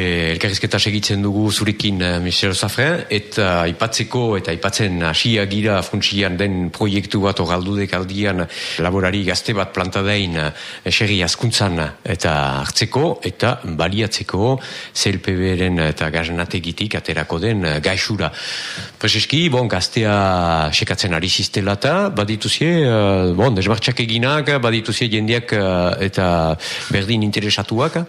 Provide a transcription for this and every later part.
E, elkarrizketa segitzen dugu zurekin uh, Michel Zafren, eta aipatzeko eta aipatzen hasia gira funtsian den proiektu bat ogaldudek aldian laborari gazte bat plantadain uh, eseri askuntzan eta hartzeko eta baliatzeko CLPB-ren eta gazenategitik aterako den gaixura. Prezeski, bon, gaztea sekatzen ari ziztela eta badituzie, bon, desmartxak eginak, badituzie jendeak eta berdin interesatuak,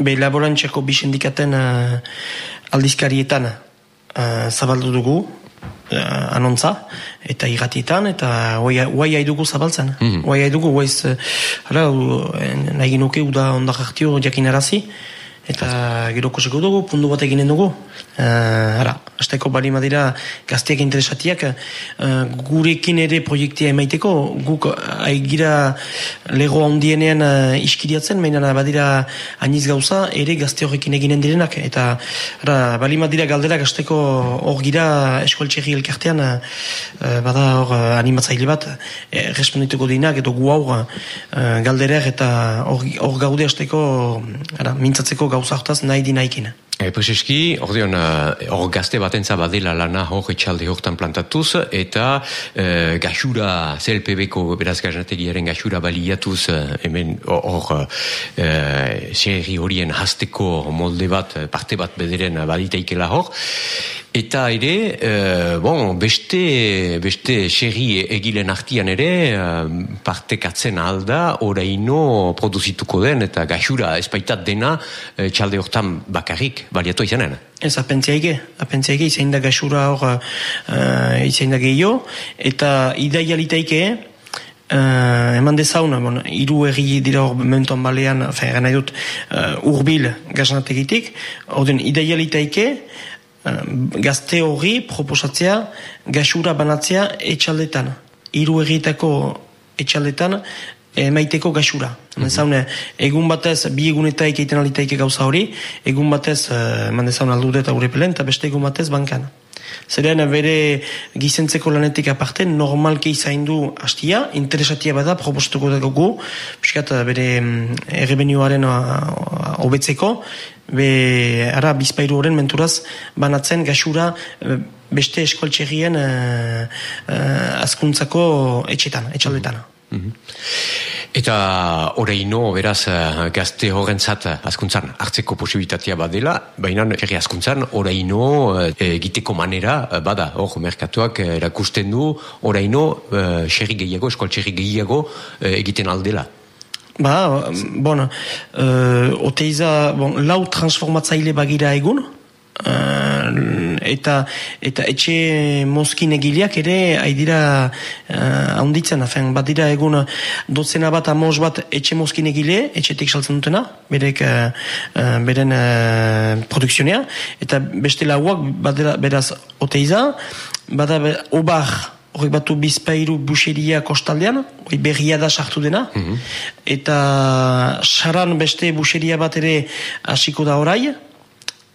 Be laborantxako bi sindikaten uh, aldizkarietan uh, zabaldu dugu uh, anontza eta iratietan eta guai haidugu zabaltzen. Mm -hmm. haidugu guaiz, uh, nahi nuke uda ondak hartio jakinarazi eta gero koseko dugu, pundu bat eginen dugu. Uh, ara, azteko bali madira gazteak interesatiak uh, gurekin ere proiektia emaiteko guk aigira lego handienean uh, iskiriatzen mainan badira aniz gauza ere gazte horrekin eginen direnak eta ara, bali madira galderak azteko hor gira eskualtxerri elkartean uh, bada hor animatzaile bat uh, respondituko dinak edo gu hau uh, galderak eta hor gaude azteko mintzatzeko gauzak hortaz nahi dina ikina. E, Prezeski, ordeon, eh, hor gazte batentza badela lana hor etxalde hortan plantatuz, eta e, gaxura, ZLPB-ko beraz gazenategiaren gaxura baliatuz, hemen hor e, horien hasteko molde bat, parte bat bederen baditeikela hor, Eta ere, uh, bon, beste, beste xerri egilen artian ere, uh, partekatzen alda, oraino produzituko den, eta gaxura espaitat dena, uh, txalde hortan bakarrik, baliatu izanen. Ez, apentzia ege, apentzia ege, izain da gaxura hor, uh, izain da gehiago, eta ideialitaike, Uh, eman dezauna, bon, iru erri dira hor momentuan balean, fe, gana dut, uh, urbil gaznategitik, orden idealitaike, gazte hori proposatzea gasura banatzea etxaldetan. Hiru egiteko etxaldetan emaiteko gasura. Mm -hmm. egun batez, bi egunetaik egiten alitaike gauza hori, egun batez, eman dezauna aldude eta urepelen, eta beste egun batez bankan. Zeren bere gizentzeko lanetik aparte, normalke izain du hastia, interesatia bada, proposatuko dugu, piskat bere mm, errebenioaren hobetzeko, be, ara, bizpairu horren menturaz, banatzen gasura beste eskoltxerrien uh, uh, azkuntzako etxetan, etxaldetan. Mm Eta oreino, beraz, eh, gazte horrentzat askuntzan hartzeko posibilitatea badela, baina ferri askuntzan oreino eh, egiteko manera eh, bada, hor, merkatuak erakusten du, oreino xerri gehiago, eskol xerri gehiago egiten aldela. Ba, bon, uh, oteiza, bon, lau transformatzaile bagira egun, Uh, eta eta etxe mozkin egileak ere haidira uh, haunditzen, afen, bat dira egun dotzena bat amos bat etxe mozkin egile, etxetik saltzen dutena, berek uh, uh, beren uh, produksionea, eta beste lauak badera, beraz oteiza, bada obar horrek batu bizpairu buxeria kostaldean, hori berria da sartu dena, mhm. eta saran beste buxeria bat ere hasiko da orai,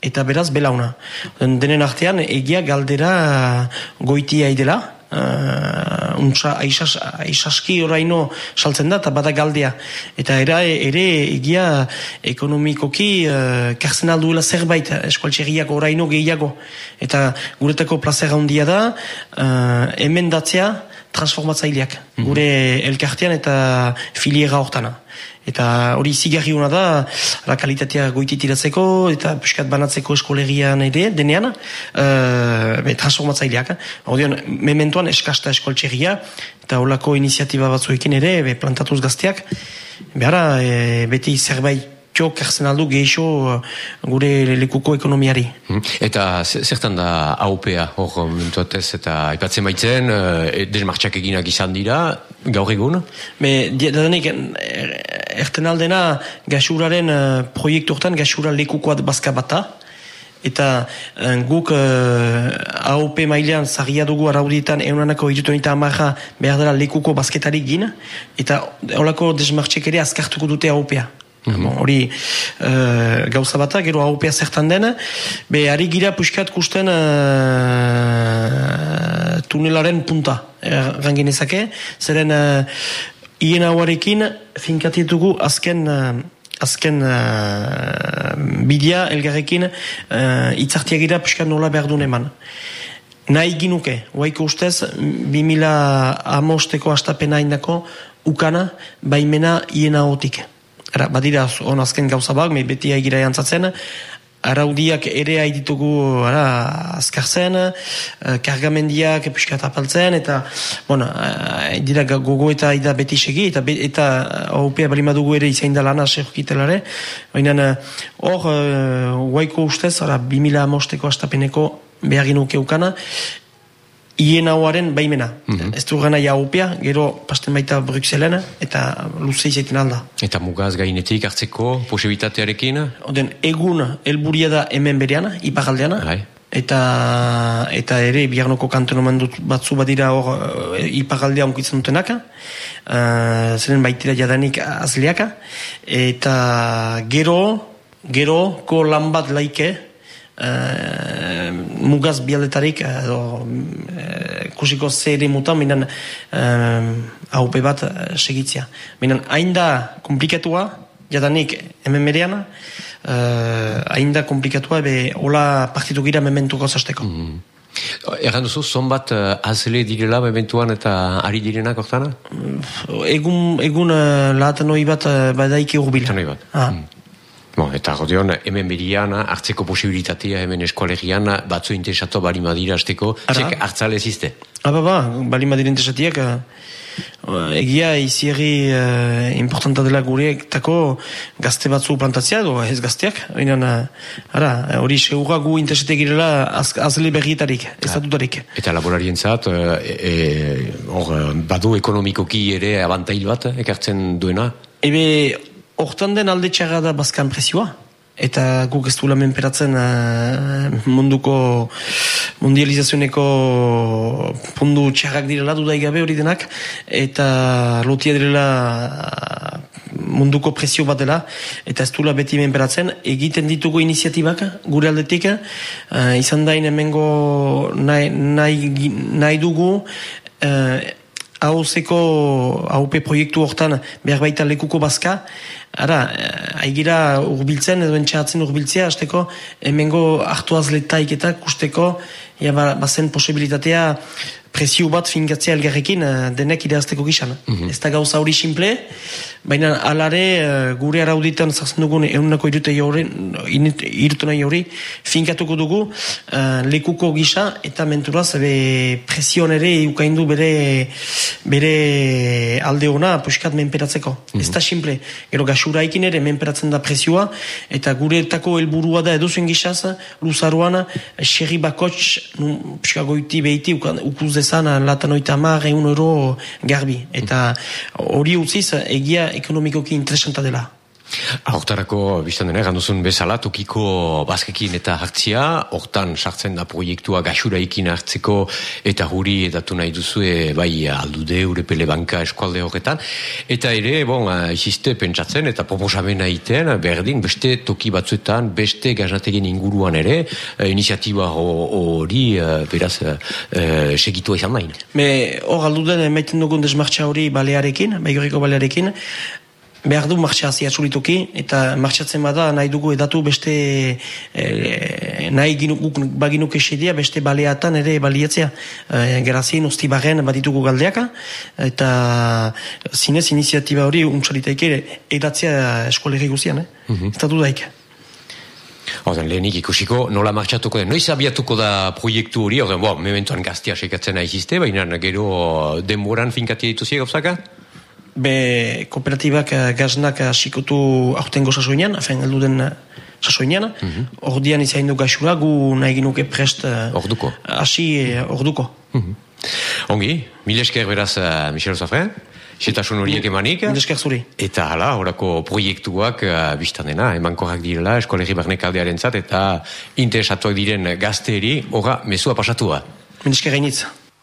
eta beraz belauna. Denen artean egia galdera goitia idela, uh, untsa aisaski oraino saltzen da, eta bada galdea. Eta era, ere egia ekonomikoki uh, karzen alduela zerbait eskualtxerriak oraino gehiago. Eta guretako plazera handia da, uh, hemen datzea transformatzaileak, -hmm. gure elkartean eta filiera hortana. Eta hori zigarri hona da, la kalitatea goititiratzeko eta puskat banatzeko eskolegian ere, denean, uh, be, transformatzaileak. Hori mementoan eskasta eskoltxegia, eta holako iniziatiba batzuekin ere, be, plantatuz gazteak, behara, e, beti zerbait txok karzen aldu geixo uh, gure lekuko ekonomiari. Hmm. Eta zertan da AUPA hor mentuatez eta aipatzen baitzen, uh, desmartxak eginak izan dira, gaur egun? Be, dadenik, erten aldena gaxuraren uh, proiektu hortan gaxura lekukoa bazka bata, eta uh, guk uh, AOP mailean zagia dugu araudietan eunanako irutonita amarra behar dela lekuko bazketarik gina, eta holako desmartxek ere azkartuko dute AOPA. Mhm. hori uh, gauza bata, gero haupea zertan den, be, ari gira puskat kusten uh, tunelaren punta, errangin ezake, zeren uh, ien hauarekin finkatietugu azken azken uh, bidia elgarrekin uh, itzartiagira piskat nola behar duen eman. Nahi ginuke, guaiko ustez, 2000 amosteko astapena indako ukana baimena iena hotik. Ara, badira, on azken gauza bak, me beti aigira jantzatzen, araudiak ere haiditugu ara, azkartzen, uh, kargamendiak epuskat apaltzen, eta, bueno, uh, dira gogo eta ida beti segi, eta, be, eta haupea bali madugu ere izain da lana sehokitelare, baina hor, uh, guaiko ustez, ara, 2000 amosteko astapeneko behagin ukeukana, Ien hauaren baimena. Mm -hmm. Ez du gana jaupia, gero pasten baita Bruxellen, eta luze izaiten alda. Eta mugaz gainetik hartzeko posibitatearekin? Oden, egun helburia da hemen bereana, ipagaldeana. Hai. Eta, eta ere, biarnoko kantonoman batzu badira hor e, ipagaldea onkitzen dutenaka. Uh, zeren baitira jadanik azleaka. Eta gero, gero, ko lan bat laike, uh, mugaz bialdetarik edo uh, kusiko zere muta minan uh, haupe bat segitzia. Minan hain da komplikatua, jadanik hemen mereana, uh, hain da komplikatua be hola partitu gira mementuko zazteko. Mm -hmm. Egan duzu, zon bat uh, azle direla mementuan eta ari direnak oktana? Egun, egun uh, lahaten hori bat uh, badaiki urbila. bat. Ah. Mm. Bon, eta godion, hemen berian, hartzeko posibilitatea hemen eskualegian, batzu interesatu bali madira azteko, txek hartzale ziste? Aba, ba, bali madira interesatiak, uh, egia izierri uh, importanta dela gureetako gazte batzu plantatzea, edo ez gazteak, ara, hori segura gu interesatek girela az, azle berrietarik, ez dutarik. Eta laborarien zat, e, e, badu ekonomikoki ere abantail bat, ekartzen duena? Ebe, Hortan den alde txarra da bazkan presioa. Eta guk ez du lamen peratzen uh, munduko mundializazioneko pundu txarrak direla dudaigabe hori denak. Eta lotia direla munduko presio bat dela. Eta ez du beti men peratzen. Egiten ditugu iniziatibak gure aldetik. Uh, izan dain emengo nahi, nahi, nahi dugu uh, hauzeko haupe proiektu hortan behar baita lekuko bazka, ara, eh, aigira urbiltzen, edo entxeatzen urbiltzea, azteko, hemengo hartu azletaik eta kusteko, ja, ba, bazen posibilitatea presio bat fingatzea elgarrekin uh, denek ideazteko gizan. Mm Ez da gauza hori simple, baina alare uh, gure arauditan zartzen dugun egunako irute jori, irutu nahi hori, finkatuko dugu uh, lekuko gisa eta menturaz be presion ere ukaindu bere, bere alde hona puskat menperatzeko. Mm -hmm. Ez da simple. Gero gasura ere menperatzen da presioa eta gure etako helburua da eduzuen gisaz, luzaruan, xerri bakots, puskat goiti behiti ukuz dezan latan oita mar egun euro garbi. Eta hori utziz egia ekonomikoki interesanta dela. Hortarako, biztan dena, ganduzun bezala, tokiko bazkekin eta hartzia, hortan sartzen da proiektua gaxuraikin hartzeko eta huri edatu nahi duzue bai aldude, urepele banka eskualde horretan. Eta ere, bon, iziste pentsatzen eta proposamena iten, berdin, beste toki batzuetan, beste gaznategin inguruan ere, eh, iniziatiba hori, eh, beraz, eh, segitua izan nahi. Me, hor alduden, maiten dugun desmartxa hori balearekin, baigoriko balearekin, behar du martxazia zurituki, eta martxatzen bada nahi dugu edatu beste e, nahi ginuk, baginuk esedia beste baleatan ere baliatzea e, gerazien usti barren baditugu galdeaka eta zinez iniziatiba hori untsalitaik ere edatzea eskolegi guzian, eh? Mm -hmm. ez da dudaik Oden, lehenik ikusiko, nola martxatuko da, noiz abiatuko da proiektu hori, oden, bo, mementuan gaztia sekatzen nahi ziste, baina gero denboran finkatia dituzi gauzaka? Be kooperatibak uh, gaznak hasikotu uh, aurtengo sasoinan, afen heldu den uh, sasoinan, mm -hmm. ordian izain du gaxura, gu nahi ginuke prest uh, orduko. hasi uh, orduko. Mm -hmm. Ongi, mil esker beraz uh, Michel Zafren, Xetasun horiek emanik. Esker zuri. Eta hala, horako proiektuak uh, biztan dena, emankorrak direla, eskolegi barnek aldearen zat, eta interesatuak diren gazteeri, horra, mesua pasatua. Esker gainitza.